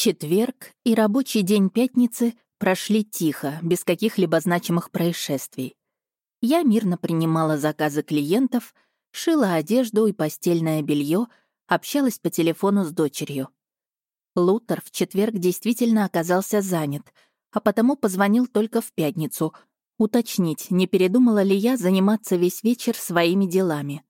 Четверг и рабочий день пятницы прошли тихо, без каких-либо значимых происшествий. Я мирно принимала заказы клиентов, шила одежду и постельное белье, общалась по телефону с дочерью. Лутер в четверг действительно оказался занят, а потому позвонил только в пятницу, уточнить, не передумала ли я заниматься весь вечер своими делами.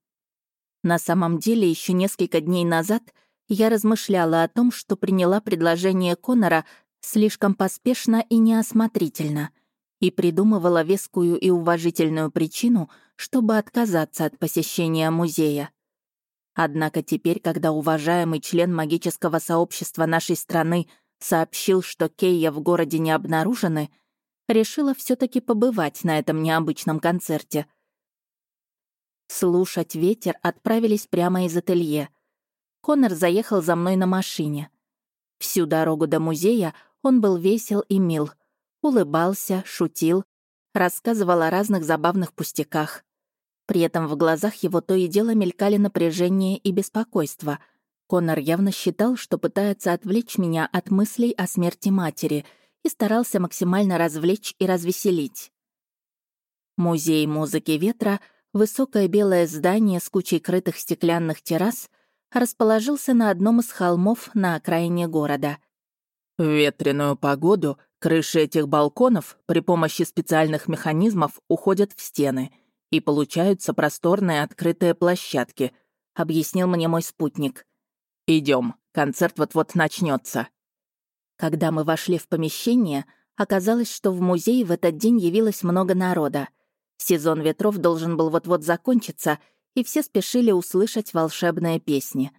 На самом деле, еще несколько дней назад я размышляла о том, что приняла предложение Конора слишком поспешно и неосмотрительно, и придумывала вескую и уважительную причину, чтобы отказаться от посещения музея. Однако теперь, когда уважаемый член магического сообщества нашей страны сообщил, что Кейя в городе не обнаружены, решила все таки побывать на этом необычном концерте. Слушать ветер отправились прямо из ателье. Конор заехал за мной на машине. Всю дорогу до музея он был весел и мил, улыбался, шутил, рассказывал о разных забавных пустяках. При этом в глазах его то и дело мелькали напряжение и беспокойство. Конор явно считал, что пытается отвлечь меня от мыслей о смерти матери и старался максимально развлечь и развеселить. Музей музыки ветра, высокое белое здание с кучей крытых стеклянных террас, расположился на одном из холмов на окраине города. В ветреную погоду крыши этих балконов при помощи специальных механизмов уходят в стены — и получаются просторные открытые площадки», — объяснил мне мой спутник. Идем, концерт вот-вот начнется. Когда мы вошли в помещение, оказалось, что в музей в этот день явилось много народа. Сезон ветров должен был вот-вот закончиться, и все спешили услышать волшебные песни.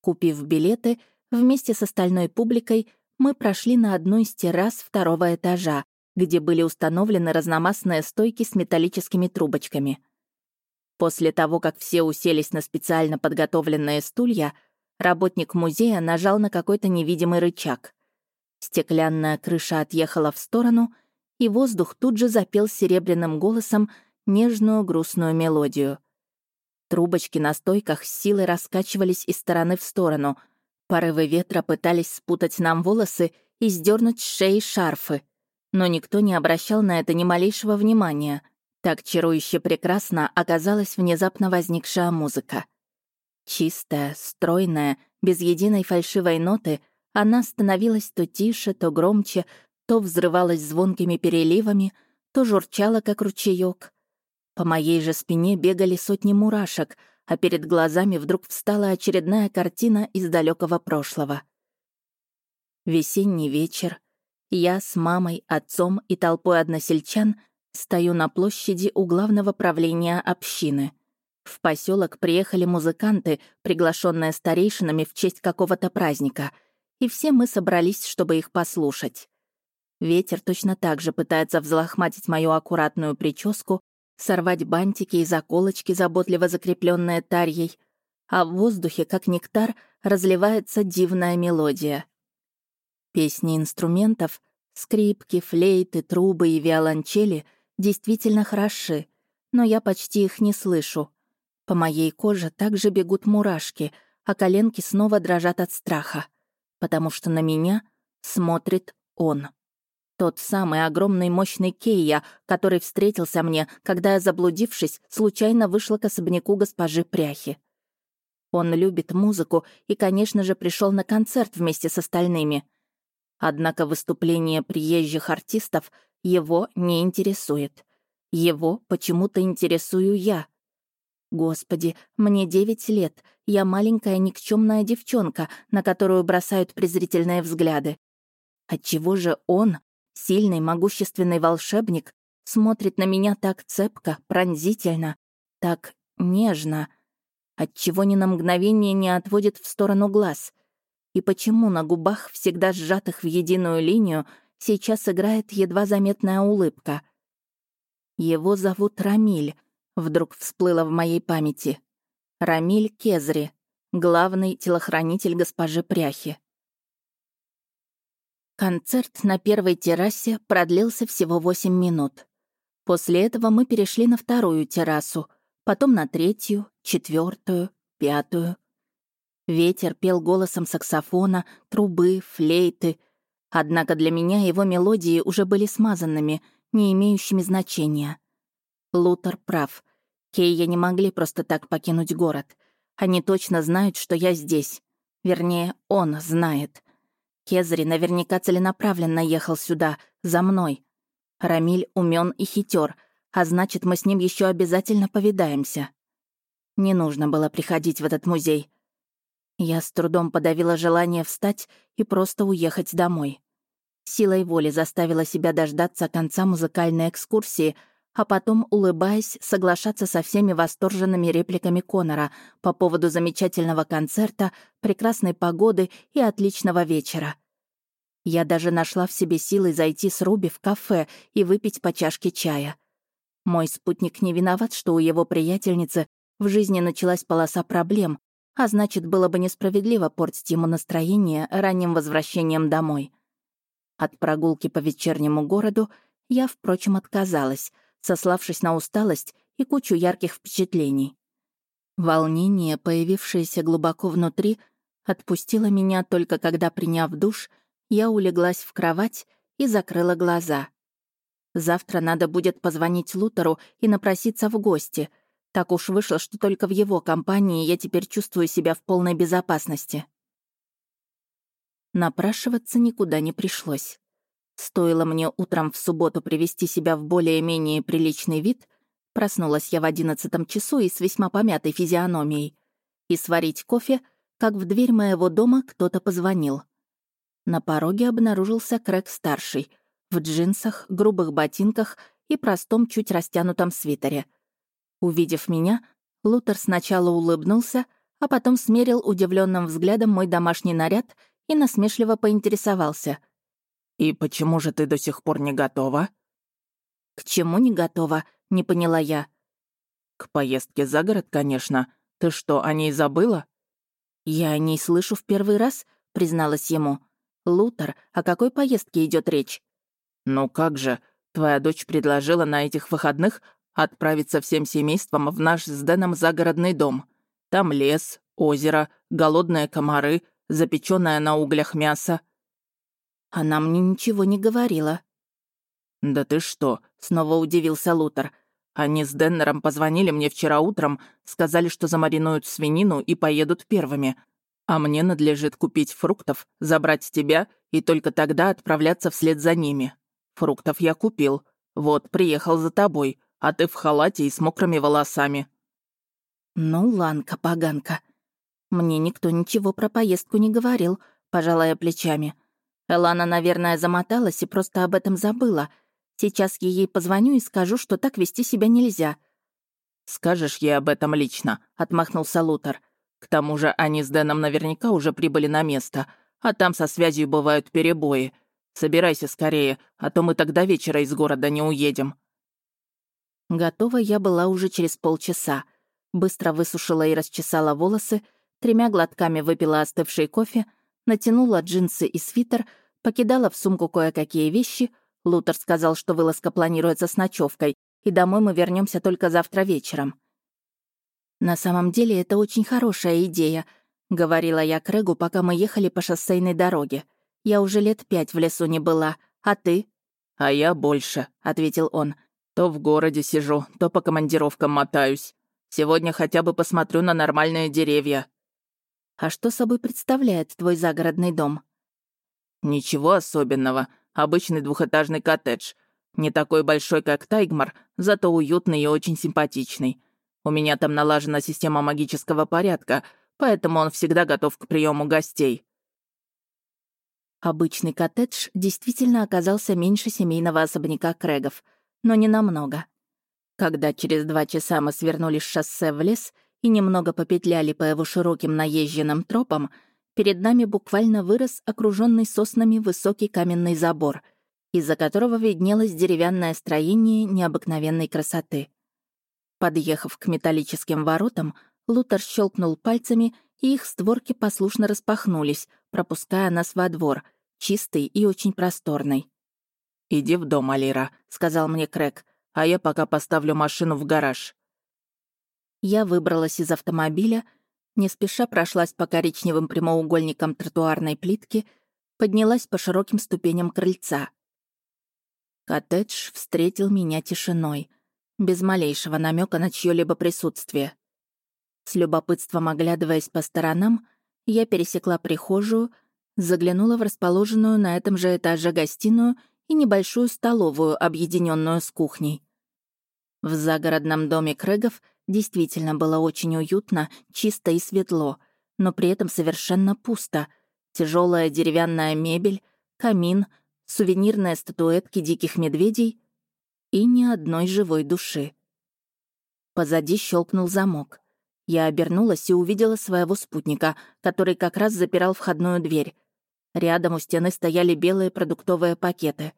Купив билеты, вместе с остальной публикой мы прошли на одну из террас второго этажа, где были установлены разномастные стойки с металлическими трубочками. После того, как все уселись на специально подготовленные стулья, работник музея нажал на какой-то невидимый рычаг. Стеклянная крыша отъехала в сторону, и воздух тут же запел серебряным голосом нежную грустную мелодию. Трубочки на стойках с силой раскачивались из стороны в сторону. Порывы ветра пытались спутать нам волосы и сдернуть с шеи шарфы — но никто не обращал на это ни малейшего внимания. Так чарующе прекрасно оказалась внезапно возникшая музыка. Чистая, стройная, без единой фальшивой ноты, она становилась то тише, то громче, то взрывалась звонкими переливами, то журчала, как ручеёк. По моей же спине бегали сотни мурашек, а перед глазами вдруг встала очередная картина из далекого прошлого. Весенний вечер, я с мамой, отцом и толпой односельчан стою на площади у главного правления общины. В поселок приехали музыканты, приглашенные старейшинами в честь какого-то праздника, и все мы собрались, чтобы их послушать. Ветер точно так же пытается взлохматить мою аккуратную прическу, сорвать бантики и заколочки, заботливо закрепленные тарьей, а в воздухе, как нектар, разливается дивная мелодия — Песни инструментов, скрипки, флейты, трубы и виолончели действительно хороши, но я почти их не слышу. По моей коже также бегут мурашки, а коленки снова дрожат от страха, потому что на меня смотрит он. Тот самый огромный мощный Кейя, который встретился мне, когда я, заблудившись, случайно вышла к особняку госпожи Пряхи. Он любит музыку и, конечно же, пришел на концерт вместе с остальными. Однако выступление приезжих артистов его не интересует. Его почему-то интересую я. Господи, мне девять лет, я маленькая никчемная девчонка, на которую бросают презрительные взгляды. Отчего же он, сильный, могущественный волшебник, смотрит на меня так цепко, пронзительно, так нежно? Отчего ни на мгновение не отводит в сторону глаз — и почему на губах, всегда сжатых в единую линию, сейчас играет едва заметная улыбка. Его зовут Рамиль, вдруг всплыло в моей памяти. Рамиль Кезри, главный телохранитель госпожи Пряхи. Концерт на первой террасе продлился всего 8 минут. После этого мы перешли на вторую террасу, потом на третью, четвертую, пятую. Ветер пел голосом саксофона, трубы, флейты. Однако для меня его мелодии уже были смазанными, не имеющими значения. Лутер прав. Кейя не могли просто так покинуть город. Они точно знают, что я здесь. Вернее, он знает. Кезри наверняка целенаправленно ехал сюда, за мной. Рамиль умен и хитер, а значит, мы с ним еще обязательно повидаемся. Не нужно было приходить в этот музей. Я с трудом подавила желание встать и просто уехать домой. Силой воли заставила себя дождаться конца музыкальной экскурсии, а потом, улыбаясь, соглашаться со всеми восторженными репликами Конора по поводу замечательного концерта, прекрасной погоды и отличного вечера. Я даже нашла в себе силы зайти с Руби в кафе и выпить по чашке чая. Мой спутник не виноват, что у его приятельницы в жизни началась полоса проблем, а значит, было бы несправедливо портить ему настроение ранним возвращением домой. От прогулки по вечернему городу я, впрочем, отказалась, сославшись на усталость и кучу ярких впечатлений. Волнение, появившееся глубоко внутри, отпустило меня только когда, приняв душ, я улеглась в кровать и закрыла глаза. Завтра надо будет позвонить Лутеру и напроситься в гости — так уж вышло, что только в его компании я теперь чувствую себя в полной безопасности. Напрашиваться никуда не пришлось. Стоило мне утром в субботу привести себя в более-менее приличный вид, проснулась я в одиннадцатом часу и с весьма помятой физиономией, и сварить кофе, как в дверь моего дома кто-то позвонил. На пороге обнаружился Крэг-старший, в джинсах, грубых ботинках и простом чуть растянутом свитере — Увидев меня, Лутер сначала улыбнулся, а потом смерил удивленным взглядом мой домашний наряд и насмешливо поинтересовался. «И почему же ты до сих пор не готова?» «К чему не готова?» — не поняла я. «К поездке за город, конечно. Ты что, о ней забыла?» «Я о ней слышу в первый раз», — призналась ему. «Лутер, о какой поездке идет речь?» «Ну как же, твоя дочь предложила на этих выходных Отправиться всем семейством в наш с Дэном загородный дом. Там лес, озеро, голодные комары, запеченное на углях мясо. Она мне ничего не говорила. «Да ты что?» — снова удивился Лутер. «Они с Деннером позвонили мне вчера утром, сказали, что замаринуют свинину и поедут первыми. А мне надлежит купить фруктов, забрать тебя и только тогда отправляться вслед за ними. Фруктов я купил. Вот, приехал за тобой а ты в халате и с мокрыми волосами». «Ну, Ланка, поганка. Мне никто ничего про поездку не говорил», — пожалая плечами. Элана, наверное, замоталась и просто об этом забыла. Сейчас я ей позвоню и скажу, что так вести себя нельзя. «Скажешь ей об этом лично», — отмахнулся Лутер. «К тому же они с Дэном наверняка уже прибыли на место, а там со связью бывают перебои. Собирайся скорее, а то мы тогда вечера из города не уедем». Готова я была уже через полчаса. Быстро высушила и расчесала волосы, тремя глотками выпила остывший кофе, натянула джинсы и свитер, покидала в сумку кое-какие вещи. Лутер сказал, что вылазка планируется с ночевкой, и домой мы вернемся только завтра вечером. «На самом деле это очень хорошая идея», — говорила я Крэгу, пока мы ехали по шоссейной дороге. «Я уже лет пять в лесу не была, а ты?» «А я больше», — ответил он. То в городе сижу, то по командировкам мотаюсь. Сегодня хотя бы посмотрю на нормальные деревья». «А что собой представляет твой загородный дом?» «Ничего особенного. Обычный двухэтажный коттедж. Не такой большой, как Тайгмар, зато уютный и очень симпатичный. У меня там налажена система магического порядка, поэтому он всегда готов к приему гостей». Обычный коттедж действительно оказался меньше семейного особняка Крэгов — но не намного. Когда через два часа мы свернули с шоссе в лес и немного попетляли по его широким наезженным тропам, перед нами буквально вырос окруженный соснами высокий каменный забор, из-за которого виднелось деревянное строение необыкновенной красоты. Подъехав к металлическим воротам, Лутер щелкнул пальцами, и их створки послушно распахнулись, пропуская нас во двор, чистый и очень просторный. «Иди в дом, Алира», — сказал мне Крэг, «а я пока поставлю машину в гараж». Я выбралась из автомобиля, Не спеша прошлась по коричневым прямоугольникам тротуарной плитки, поднялась по широким ступеням крыльца. Коттедж встретил меня тишиной, без малейшего намека на чье либо присутствие. С любопытством оглядываясь по сторонам, я пересекла прихожую, заглянула в расположенную на этом же этаже гостиную и небольшую столовую, объединенную с кухней. В загородном доме Крэгов действительно было очень уютно, чисто и светло, но при этом совершенно пусто. Тяжелая деревянная мебель, камин, сувенирные статуэтки диких медведей и ни одной живой души. Позади щелкнул замок. Я обернулась и увидела своего спутника, который как раз запирал входную дверь. Рядом у стены стояли белые продуктовые пакеты.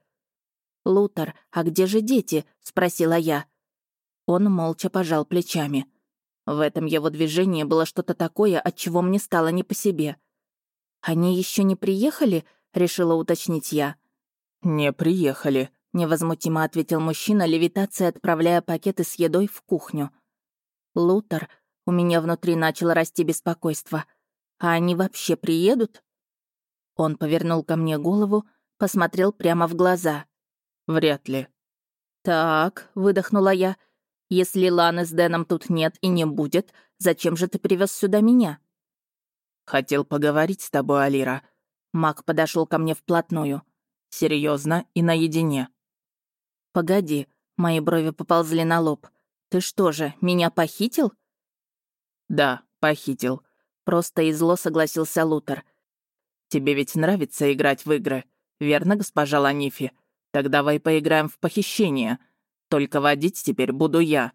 «Лутер, а где же дети?» — спросила я. Он молча пожал плечами. В этом его движении было что-то такое, от чего мне стало не по себе. «Они еще не приехали?» — решила уточнить я. «Не приехали», — невозмутимо ответил мужчина, левитацией отправляя пакеты с едой в кухню. «Лутер, у меня внутри начало расти беспокойство. А они вообще приедут?» Он повернул ко мне голову, посмотрел прямо в глаза. «Вряд ли». «Так», — выдохнула я, — «если Ланы с Дэном тут нет и не будет, зачем же ты привез сюда меня?» «Хотел поговорить с тобой, Алира». Мак подошел ко мне вплотную. Серьезно и наедине». «Погоди», — мои брови поползли на лоб. «Ты что же, меня похитил?» «Да, похитил», — просто и зло согласился Лутер. Тебе ведь нравится играть в игры, верно, госпожа Ланифи? Так давай поиграем в похищение. Только водить теперь буду я».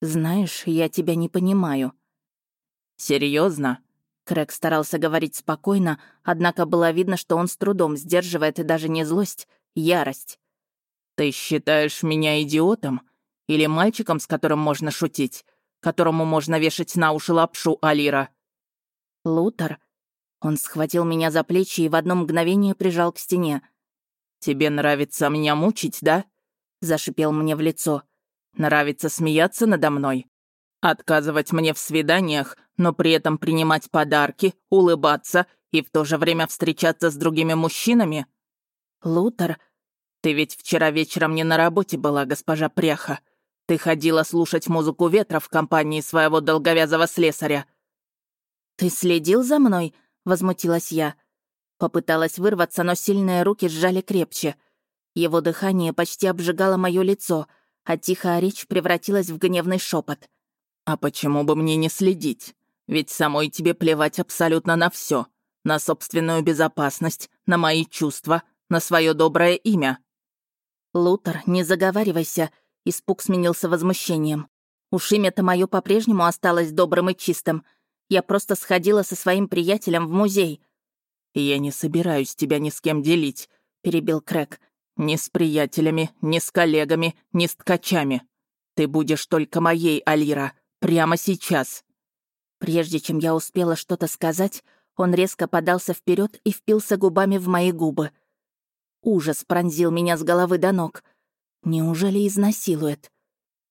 «Знаешь, я тебя не понимаю». Серьезно? Крэг старался говорить спокойно, однако было видно, что он с трудом сдерживает даже не злость, ярость. «Ты считаешь меня идиотом? Или мальчиком, с которым можно шутить? Которому можно вешать на уши лапшу, Алира?» Лутер он схватил меня за плечи и в одно мгновение прижал к стене. «Тебе нравится меня мучить, да?» — зашипел мне в лицо. «Нравится смеяться надо мной? Отказывать мне в свиданиях, но при этом принимать подарки, улыбаться и в то же время встречаться с другими мужчинами?» «Лутер...» «Ты ведь вчера вечером не на работе была, госпожа Пряха. Ты ходила слушать музыку ветра в компании своего долговязого слесаря». «Ты следил за мной?» возмутилась я. Попыталась вырваться, но сильные руки сжали крепче. Его дыхание почти обжигало мое лицо, а тихая речь превратилась в гневный шепот. «А почему бы мне не следить? Ведь самой тебе плевать абсолютно на все, На собственную безопасность, на мои чувства, на свое доброе имя». «Лутер, не заговаривайся», — испуг сменился возмущением. «Уж имя-то мое по-прежнему осталось добрым и чистым. Я просто сходила со своим приятелем в музей». «Я не собираюсь тебя ни с кем делить», — перебил Крэк. «Ни с приятелями, ни с коллегами, ни с ткачами. Ты будешь только моей, Алира, прямо сейчас». Прежде чем я успела что-то сказать, он резко подался вперед и впился губами в мои губы. Ужас пронзил меня с головы до ног. Неужели изнасилует?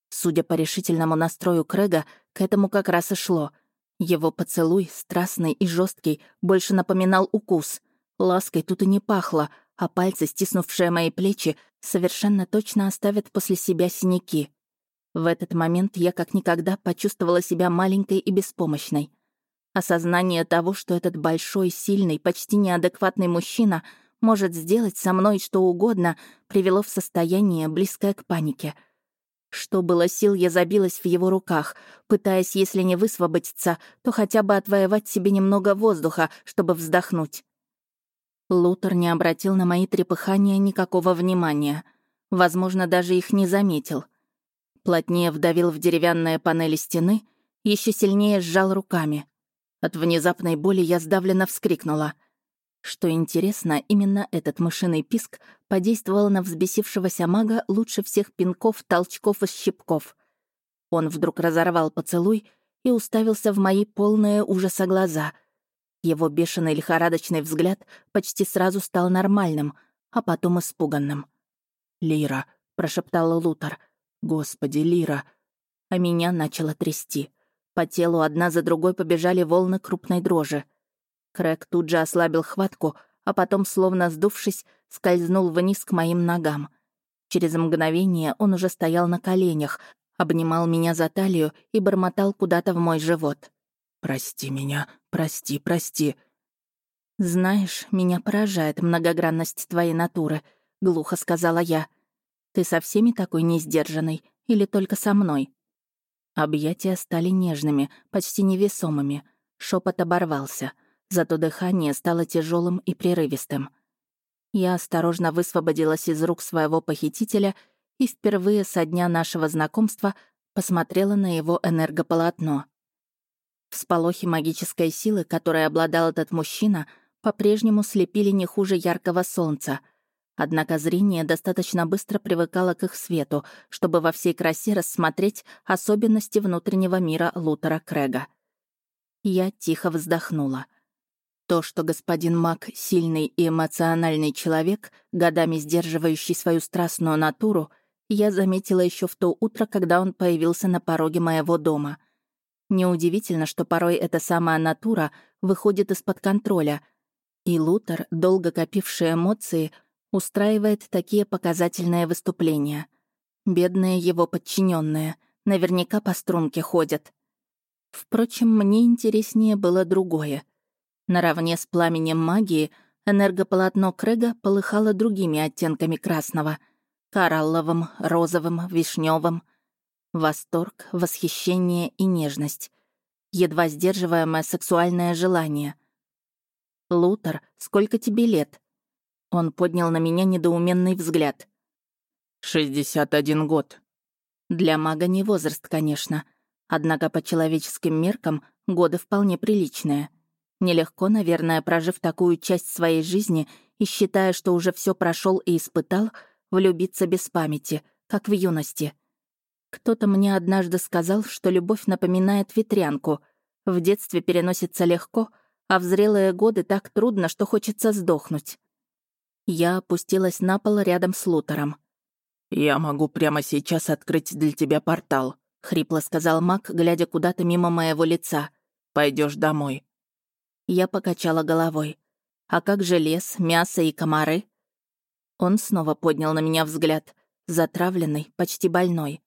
Судя по решительному настрою Крэга, к этому как раз и шло — его поцелуй, страстный и жесткий, больше напоминал укус. Лаской тут и не пахло, а пальцы, стиснувшие мои плечи, совершенно точно оставят после себя синяки. В этот момент я как никогда почувствовала себя маленькой и беспомощной. Осознание того, что этот большой, сильный, почти неадекватный мужчина может сделать со мной что угодно, привело в состояние, близкое к панике — что было сил, я забилась в его руках, пытаясь, если не высвободиться, то хотя бы отвоевать себе немного воздуха, чтобы вздохнуть. Лутер не обратил на мои трепыхания никакого внимания. Возможно, даже их не заметил. Плотнее вдавил в деревянные панели стены, еще сильнее сжал руками. От внезапной боли я сдавленно вскрикнула — что интересно, именно этот мышиный писк подействовал на взбесившегося мага лучше всех пинков, толчков и щипков. Он вдруг разорвал поцелуй и уставился в мои полные ужаса глаза. Его бешеный лихорадочный взгляд почти сразу стал нормальным, а потом испуганным. «Лира», — прошептал Лутер. «Господи, Лира!» А меня начало трясти. По телу одна за другой побежали волны крупной дрожи. Крэг тут же ослабил хватку, а потом, словно сдувшись, скользнул вниз к моим ногам. Через мгновение он уже стоял на коленях, обнимал меня за талию и бормотал куда-то в мой живот. «Прости меня, прости, прости». «Знаешь, меня поражает многогранность твоей натуры», — глухо сказала я. «Ты со всеми такой несдержанной или только со мной?» Объятия стали нежными, почти невесомыми. Шепот оборвался, зато дыхание стало тяжелым и прерывистым. Я осторожно высвободилась из рук своего похитителя и впервые со дня нашего знакомства посмотрела на его энергополотно. Всполохи магической силы, которой обладал этот мужчина, по-прежнему слепили не хуже яркого солнца — Однако зрение достаточно быстро привыкало к их свету, чтобы во всей красе рассмотреть особенности внутреннего мира Лутера Крэга. Я тихо вздохнула. То, что господин Мак — сильный и эмоциональный человек, годами сдерживающий свою страстную натуру, я заметила еще в то утро, когда он появился на пороге моего дома. Неудивительно, что порой эта самая натура выходит из-под контроля — и Лутер, долго копивший эмоции, устраивает такие показательные выступления. Бедные его подчиненные наверняка по струнке ходят. Впрочем, мне интереснее было другое. Наравне с пламенем магии энергополотно Крэга полыхало другими оттенками красного — коралловым, розовым, вишневым. Восторг, восхищение и нежность. Едва сдерживаемое сексуальное желание. «Лутер, сколько тебе лет?» Он поднял на меня недоуменный взгляд. «Шестьдесят один год». Для мага не возраст, конечно. Однако по человеческим меркам годы вполне приличные. Нелегко, наверное, прожив такую часть своей жизни и считая, что уже все прошел и испытал, влюбиться без памяти, как в юности. Кто-то мне однажды сказал, что любовь напоминает ветрянку. В детстве переносится легко, а в зрелые годы так трудно, что хочется сдохнуть. Я опустилась на пол рядом с Лутером. «Я могу прямо сейчас открыть для тебя портал», — хрипло сказал Мак, глядя куда-то мимо моего лица. Пойдешь домой». Я покачала головой. «А как же лес, мясо и комары?» Он снова поднял на меня взгляд, затравленный, почти больной.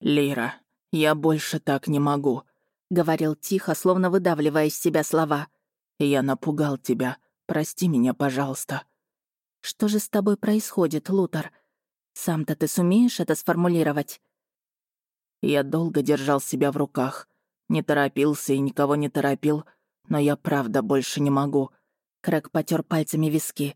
«Лира, я больше так не могу», — говорил тихо, словно выдавливая из себя слова. «Я напугал тебя. Прости меня, пожалуйста». Что же с тобой происходит, Лутер? Сам-то ты сумеешь это сформулировать?» Я долго держал себя в руках. Не торопился и никого не торопил, но я правда больше не могу. Крэк потер пальцами виски.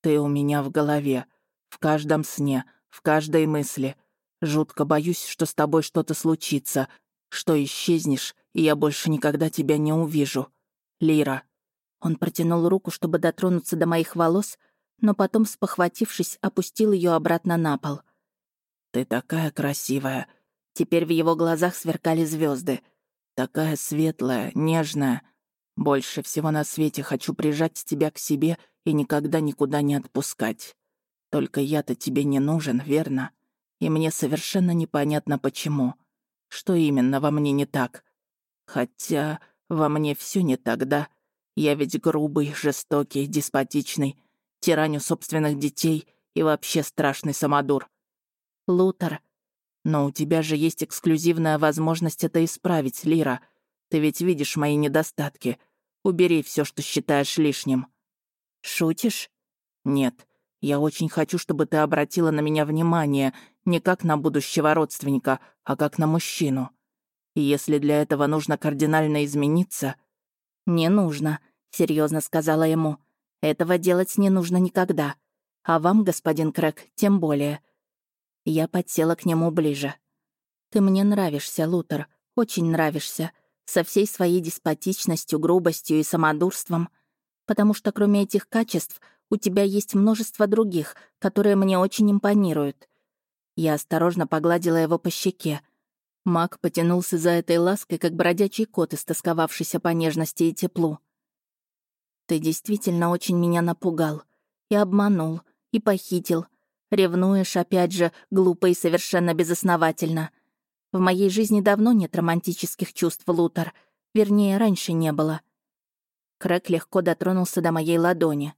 Ты у меня в голове, в каждом сне, в каждой мысли. Жутко боюсь, что с тобой что-то случится, что исчезнешь, и я больше никогда тебя не увижу. Лира. Он протянул руку, чтобы дотронуться до моих волос, но потом, спохватившись, опустил ее обратно на пол. «Ты такая красивая!» Теперь в его глазах сверкали звезды. «Такая светлая, нежная. Больше всего на свете хочу прижать тебя к себе и никогда никуда не отпускать. Только я-то тебе не нужен, верно? И мне совершенно непонятно, почему. Что именно во мне не так? Хотя во мне все не так, да? Я ведь грубый, жестокий, деспотичный, тираню собственных детей и вообще страшный самодур. Лутер. Но у тебя же есть эксклюзивная возможность это исправить, Лира. Ты ведь видишь мои недостатки. Убери все, что считаешь лишним. Шутишь? Нет. Я очень хочу, чтобы ты обратила на меня внимание не как на будущего родственника, а как на мужчину. И если для этого нужно кардинально измениться... «Не нужно», — серьезно сказала ему. Этого делать не нужно никогда. А вам, господин Крэк, тем более. Я подсела к нему ближе. Ты мне нравишься, Лутер, очень нравишься. Со всей своей деспотичностью, грубостью и самодурством. Потому что кроме этих качеств у тебя есть множество других, которые мне очень импонируют. Я осторожно погладила его по щеке. Мак потянулся за этой лаской, как бродячий кот, истосковавшийся по нежности и теплу. Ты действительно очень меня напугал. И обманул, и похитил. Ревнуешь, опять же, глупо и совершенно безосновательно. В моей жизни давно нет романтических чувств, Лутер. Вернее, раньше не было. Крэк легко дотронулся до моей ладони.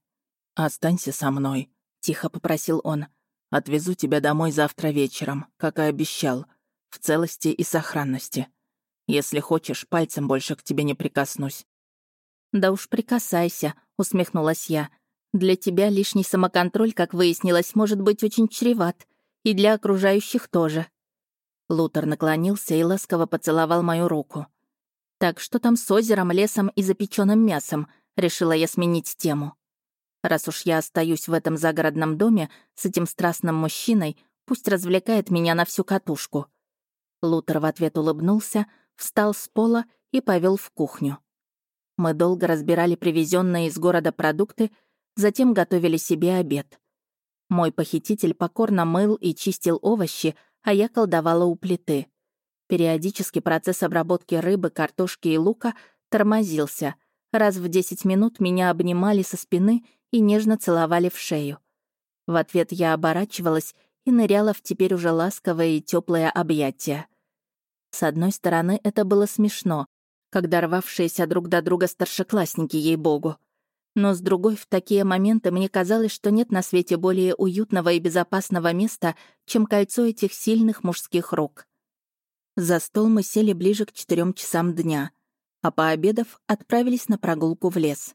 «Останься со мной», — тихо попросил он. «Отвезу тебя домой завтра вечером, как и обещал, в целости и сохранности. Если хочешь, пальцем больше к тебе не прикоснусь». «Да уж прикасайся», — усмехнулась я. «Для тебя лишний самоконтроль, как выяснилось, может быть очень чреват. И для окружающих тоже». Лутер наклонился и ласково поцеловал мою руку. «Так что там с озером, лесом и запеченным мясом?» — решила я сменить тему. Раз уж я остаюсь в этом загородном доме с этим страстным мужчиной, пусть развлекает меня на всю катушку. Лутер в ответ улыбнулся, встал с пола и повел в кухню. Мы долго разбирали привезенные из города продукты, затем готовили себе обед. Мой похититель покорно мыл и чистил овощи, а я колдовала у плиты. Периодически процесс обработки рыбы, картошки и лука тормозился. Раз в 10 минут меня обнимали со спины и нежно целовали в шею. В ответ я оборачивалась и ныряла в теперь уже ласковое и теплое объятие. С одной стороны, это было смешно, когда рвавшиеся друг до друга старшеклассники, ей-богу. Но с другой, в такие моменты мне казалось, что нет на свете более уютного и безопасного места, чем кольцо этих сильных мужских рук. За стол мы сели ближе к четырем часам дня, а пообедав, отправились на прогулку в лес.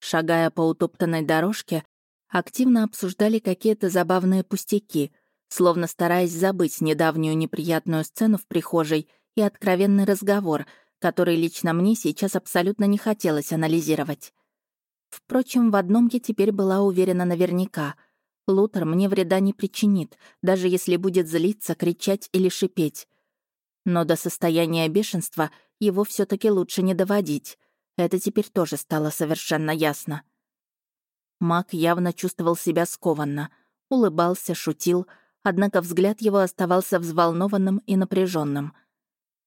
Шагая по утоптанной дорожке, активно обсуждали какие-то забавные пустяки, словно стараясь забыть недавнюю неприятную сцену в прихожей и откровенный разговор — который лично мне сейчас абсолютно не хотелось анализировать. Впрочем, в одном я теперь была уверена наверняка. Лутер мне вреда не причинит, даже если будет злиться, кричать или шипеть. Но до состояния бешенства его все таки лучше не доводить. Это теперь тоже стало совершенно ясно. Мак явно чувствовал себя скованно, улыбался, шутил, однако взгляд его оставался взволнованным и напряженным —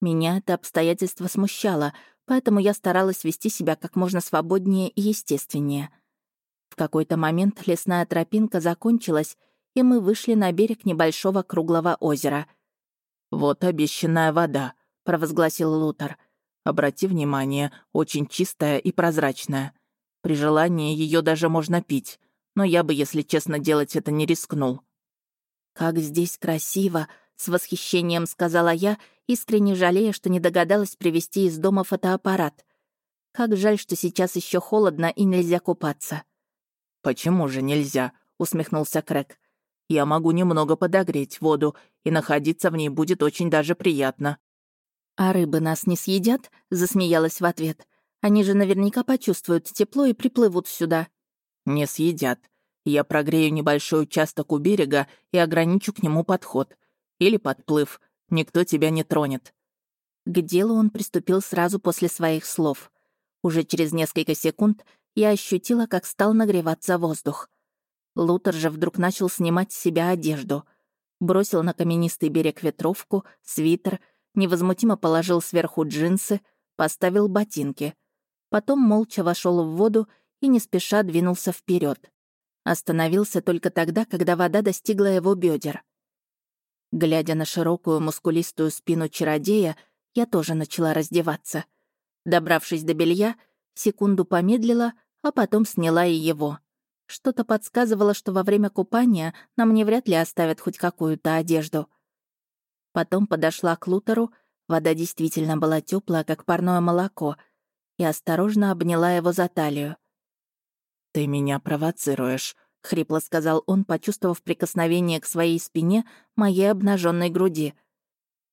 меня это обстоятельство смущало, поэтому я старалась вести себя как можно свободнее и естественнее. В какой-то момент лесная тропинка закончилась, и мы вышли на берег небольшого круглого озера. «Вот обещанная вода», — провозгласил Лутер. «Обрати внимание, очень чистая и прозрачная. При желании ее даже можно пить, но я бы, если честно, делать это не рискнул». «Как здесь красиво!» — с восхищением сказала я искренне жалея, что не догадалась привезти из дома фотоаппарат. Как жаль, что сейчас еще холодно и нельзя купаться. «Почему же нельзя?» — усмехнулся Крэк. «Я могу немного подогреть воду, и находиться в ней будет очень даже приятно». «А рыбы нас не съедят?» — засмеялась в ответ. «Они же наверняка почувствуют тепло и приплывут сюда». «Не съедят. Я прогрею небольшой участок у берега и ограничу к нему подход. Или подплыв. Никто тебя не тронет». К делу он приступил сразу после своих слов. Уже через несколько секунд я ощутила, как стал нагреваться воздух. Лутер же вдруг начал снимать с себя одежду. Бросил на каменистый берег ветровку, свитер, невозмутимо положил сверху джинсы, поставил ботинки. Потом молча вошел в воду и не спеша двинулся вперед. Остановился только тогда, когда вода достигла его бедер. Глядя на широкую мускулистую спину чародея, я тоже начала раздеваться. Добравшись до белья, секунду помедлила, а потом сняла и его. Что-то подсказывало, что во время купания на мне вряд ли оставят хоть какую-то одежду. Потом подошла к Лутеру, вода действительно была теплая, как парное молоко, и осторожно обняла его за талию. «Ты меня провоцируешь», — хрипло сказал он, почувствовав прикосновение к своей спине моей обнаженной груди.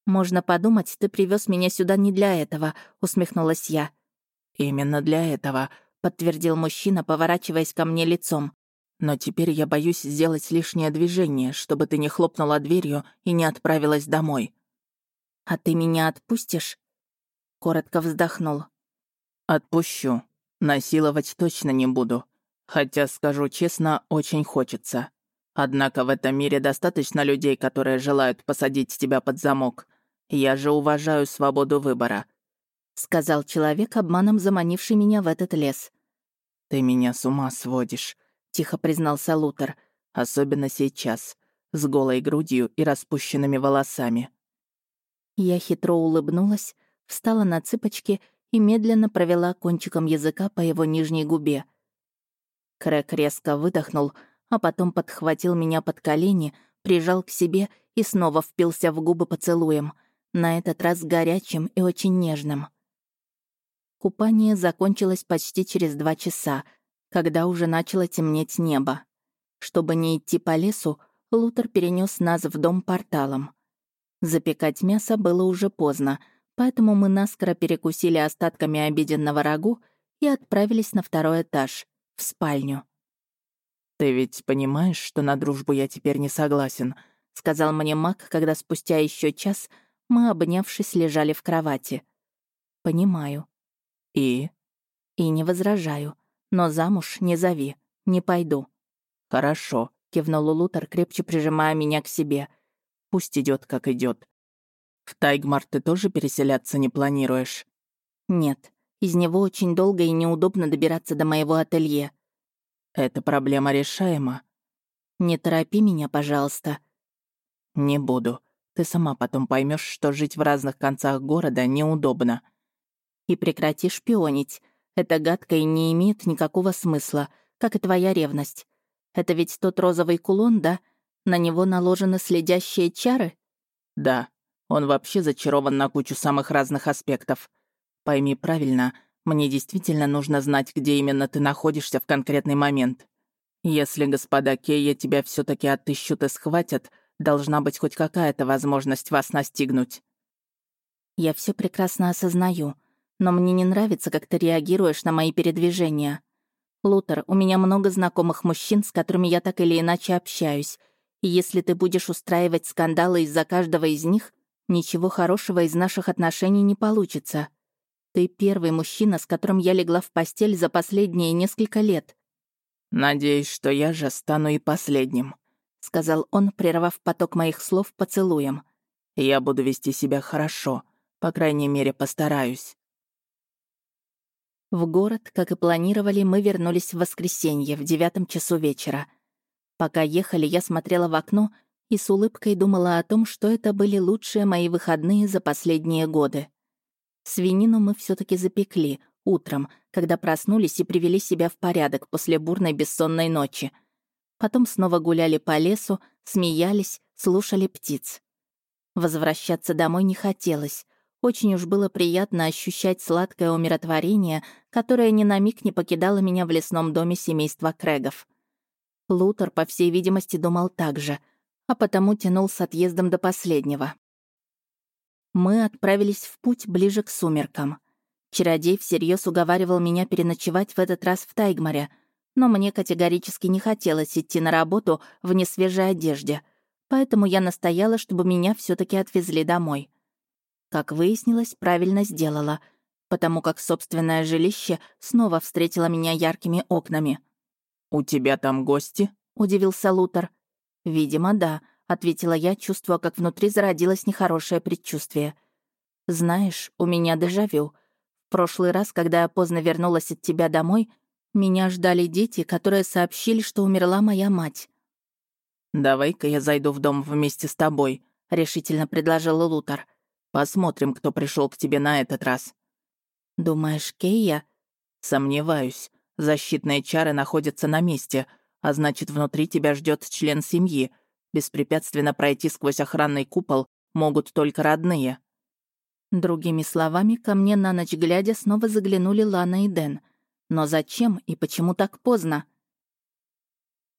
«Можно подумать, ты привез меня сюда не для этого», — усмехнулась я. «Именно для этого», — подтвердил мужчина, поворачиваясь ко мне лицом. «Но теперь я боюсь сделать лишнее движение, чтобы ты не хлопнула дверью и не отправилась домой». «А ты меня отпустишь?» Коротко вздохнул. «Отпущу. Насиловать точно не буду. Хотя, скажу честно, очень хочется. Однако в этом мире достаточно людей, которые желают посадить тебя под замок. Я же уважаю свободу выбора», — сказал человек, обманом заманивший меня в этот лес. «Ты меня с ума сводишь», — тихо признался Лутер. «Особенно сейчас, с голой грудью и распущенными волосами». Я хитро улыбнулась, встала на цыпочки и медленно провела кончиком языка по его нижней губе. Крэк резко выдохнул, а потом подхватил меня под колени, прижал к себе и снова впился в губы поцелуем, на этот раз горячим и очень нежным. Купание закончилось почти через два часа, когда уже начало темнеть небо. Чтобы не идти по лесу, Лутер перенес нас в дом порталом. Запекать мясо было уже поздно, поэтому мы наскоро перекусили остатками обеденного рагу и отправились на второй этаж, в спальню. «Ты ведь понимаешь, что на дружбу я теперь не согласен», — сказал мне Мак, когда спустя еще час мы, обнявшись, лежали в кровати. «Понимаю». «И?» «И не возражаю. Но замуж не зови. Не пойду». «Хорошо», — кивнул Лутер, крепче прижимая меня к себе. «Пусть идет, как идет. В Тайгмар ты тоже переселяться не планируешь?» «Нет. Из него очень долго и неудобно добираться до моего ателье». «Эта проблема решаема». «Не торопи меня, пожалуйста». «Не буду. Ты сама потом поймешь, что жить в разных концах города неудобно». «И прекрати шпионить. Это гадко и не имеет никакого смысла, как и твоя ревность. Это ведь тот розовый кулон, да? На него наложены следящие чары? Да. Он вообще зачарован на кучу самых разных аспектов. Пойми правильно, мне действительно нужно знать, где именно ты находишься в конкретный момент. Если господа Кея тебя все таки отыщут и схватят, должна быть хоть какая-то возможность вас настигнуть. Я все прекрасно осознаю — но мне не нравится, как ты реагируешь на мои передвижения. Лутер, у меня много знакомых мужчин, с которыми я так или иначе общаюсь. И если ты будешь устраивать скандалы из-за каждого из них, ничего хорошего из наших отношений не получится. Ты первый мужчина, с которым я легла в постель за последние несколько лет. «Надеюсь, что я же стану и последним», — сказал он, прервав поток моих слов поцелуем. «Я буду вести себя хорошо, по крайней мере, постараюсь». В город, как и планировали, мы вернулись в воскресенье в девятом часу вечера. Пока ехали, я смотрела в окно и с улыбкой думала о том, что это были лучшие мои выходные за последние годы. Свинину мы все таки запекли утром, когда проснулись и привели себя в порядок после бурной бессонной ночи. Потом снова гуляли по лесу, смеялись, слушали птиц. Возвращаться домой не хотелось. Очень уж было приятно ощущать сладкое умиротворение, которое ни на миг не покидало меня в лесном доме семейства Крэгов. Лутер, по всей видимости, думал так же, а потому тянул с отъездом до последнего. Мы отправились в путь ближе к сумеркам. Чародей всерьез уговаривал меня переночевать в этот раз в Тайгмаре, но мне категорически не хотелось идти на работу в несвежей одежде, поэтому я настояла, чтобы меня все таки отвезли домой. Как выяснилось, правильно сделала, потому как собственное жилище снова встретило меня яркими окнами. «У тебя там гости?» — удивился Лутер. «Видимо, да», — ответила я, чувствуя, как внутри зародилось нехорошее предчувствие. «Знаешь, у меня дежавю. В прошлый раз, когда я поздно вернулась от тебя домой, меня ждали дети, которые сообщили, что умерла моя мать». «Давай-ка я зайду в дом вместе с тобой», — решительно предложил Лутер. Посмотрим, кто пришел к тебе на этот раз». «Думаешь, Кейя?» «Сомневаюсь. Защитные чары находятся на месте, а значит, внутри тебя ждет член семьи. Беспрепятственно пройти сквозь охранный купол могут только родные». Другими словами, ко мне на ночь глядя снова заглянули Лана и Дэн. Но зачем и почему так поздно?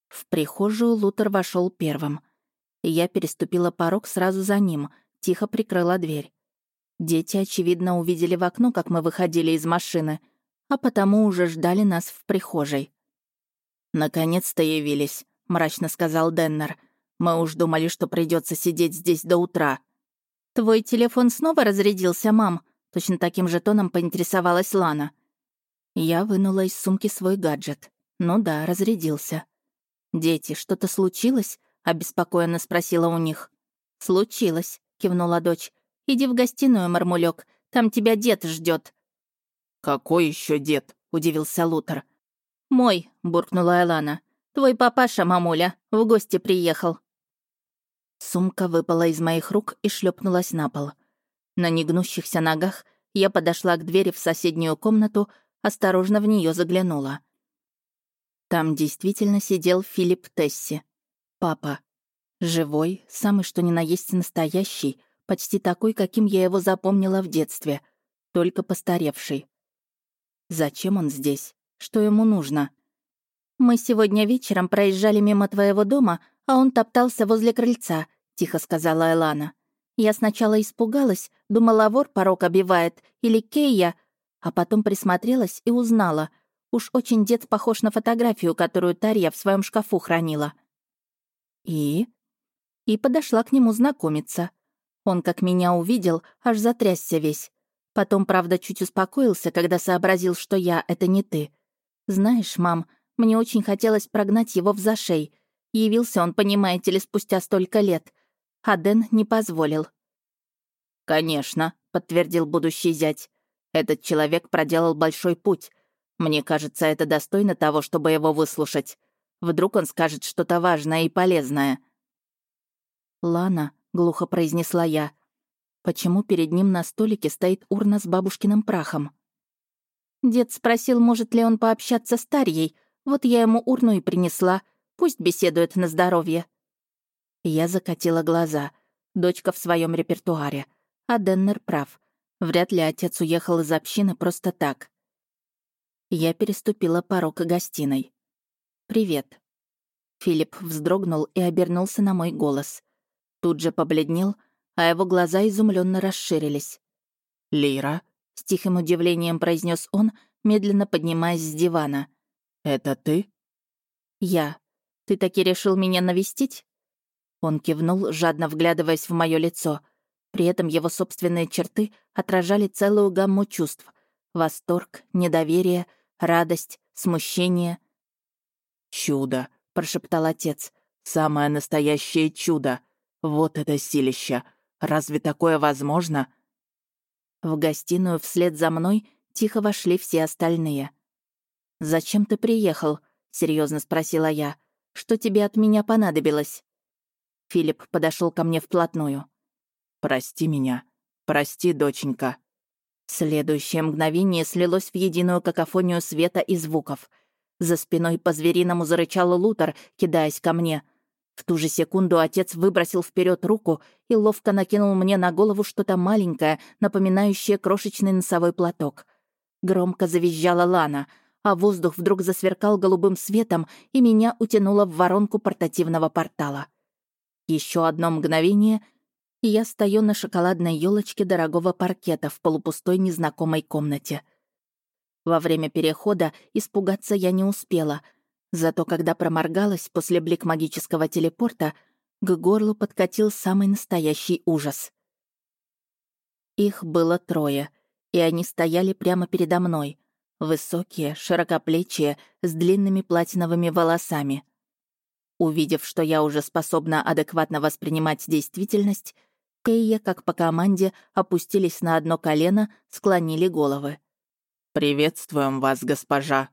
В прихожую Лутер вошел первым. Я переступила порог сразу за ним — тихо прикрыла дверь. Дети, очевидно, увидели в окно, как мы выходили из машины, а потому уже ждали нас в прихожей. «Наконец-то явились», — мрачно сказал Деннер. «Мы уж думали, что придется сидеть здесь до утра». «Твой телефон снова разрядился, мам?» Точно таким же тоном поинтересовалась Лана. Я вынула из сумки свой гаджет. Ну да, разрядился. «Дети, что-то случилось?» — обеспокоенно спросила у них. «Случилось кивнула дочь. «Иди в гостиную, Мармулек, там тебя дед ждет. «Какой еще дед?» — удивился Лутер. «Мой», — буркнула Элана. «Твой папаша, мамуля, в гости приехал». Сумка выпала из моих рук и шлепнулась на пол. На негнущихся ногах я подошла к двери в соседнюю комнату, осторожно в нее заглянула. Там действительно сидел Филипп Тесси. Папа. Живой, самый что ни на есть настоящий, почти такой, каким я его запомнила в детстве, только постаревший. Зачем он здесь? Что ему нужно? «Мы сегодня вечером проезжали мимо твоего дома, а он топтался возле крыльца», — тихо сказала Элана. «Я сначала испугалась, думала, вор порог обивает, или Кейя, а потом присмотрелась и узнала. Уж очень дед похож на фотографию, которую Тарья в своем шкафу хранила». «И?» И подошла к нему знакомиться. Он, как меня увидел, аж затрясся весь. Потом, правда, чуть успокоился, когда сообразил, что я — это не ты. Знаешь, мам, мне очень хотелось прогнать его в зашей. Явился он, понимаете ли, спустя столько лет. А Дэн не позволил. «Конечно», — подтвердил будущий зять. «Этот человек проделал большой путь. Мне кажется, это достойно того, чтобы его выслушать. Вдруг он скажет что-то важное и полезное». «Лана», — глухо произнесла я, — «почему перед ним на столике стоит урна с бабушкиным прахом?» Дед спросил, может ли он пообщаться с Тарьей. Вот я ему урну и принесла. Пусть беседует на здоровье. Я закатила глаза. Дочка в своем репертуаре. А Деннер прав. Вряд ли отец уехал из общины просто так. Я переступила порог гостиной. «Привет». Филипп вздрогнул и обернулся на мой голос. Тут же побледнел, а его глаза изумленно расширились. «Лира?» — с тихим удивлением произнес он, медленно поднимаясь с дивана. «Это ты?» «Я. Ты таки решил меня навестить?» Он кивнул, жадно вглядываясь в мое лицо. При этом его собственные черты отражали целую гамму чувств. Восторг, недоверие, радость, смущение. «Чудо!» — прошептал отец. «Самое настоящее чудо! Вот это силище! Разве такое возможно?» В гостиную вслед за мной тихо вошли все остальные. «Зачем ты приехал?» — серьезно спросила я. «Что тебе от меня понадобилось?» Филипп подошел ко мне вплотную. «Прости меня. Прости, доченька». Следующее мгновение слилось в единую какофонию света и звуков. За спиной по-звериному зарычал Лутер, кидаясь ко мне — в ту же секунду отец выбросил вперед руку и ловко накинул мне на голову что-то маленькое, напоминающее крошечный носовой платок. Громко завизжала Лана, а воздух вдруг засверкал голубым светом, и меня утянуло в воронку портативного портала. Еще одно мгновение, и я стою на шоколадной елочке дорогого паркета в полупустой незнакомой комнате. Во время перехода испугаться я не успела — Зато когда проморгалась после блик магического телепорта, к горлу подкатил самый настоящий ужас. Их было трое, и они стояли прямо передо мной. Высокие, широкоплечие, с длинными платиновыми волосами. Увидев, что я уже способна адекватно воспринимать действительность, Кейя, как по команде, опустились на одно колено, склонили головы. «Приветствуем вас, госпожа»,